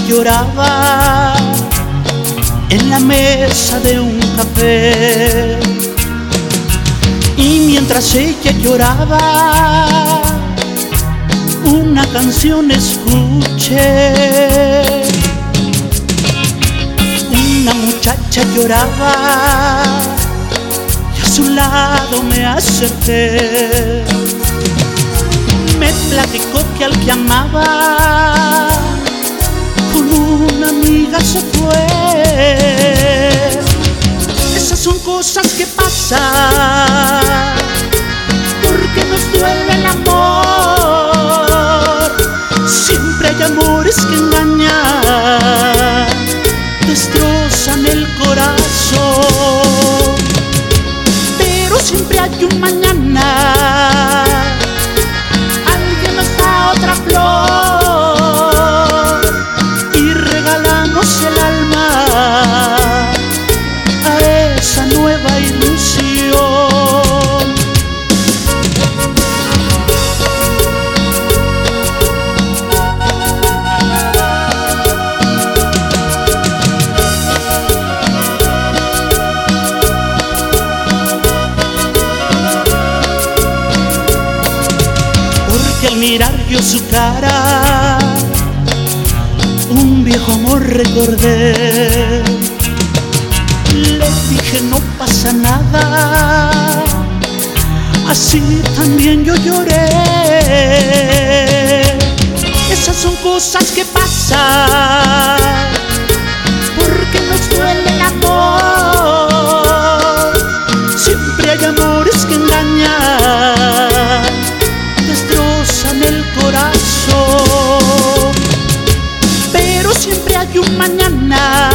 lloraba en la mesa de un café. Y mientras ella lloraba, una canción escuché. Una muchacha lloraba y a su lado me acerqué. Me platicó que al que amaba una amiga se fue. Esas son cosas que pasan porque nos duele el amor. Siempre hay amores que engañan, destrozan el corazón. Porque al mirar yo su cara, un viejo amor recordé. Le dije no pasa nada, así también yo lloré. Esas son cosas que pasan, ganar.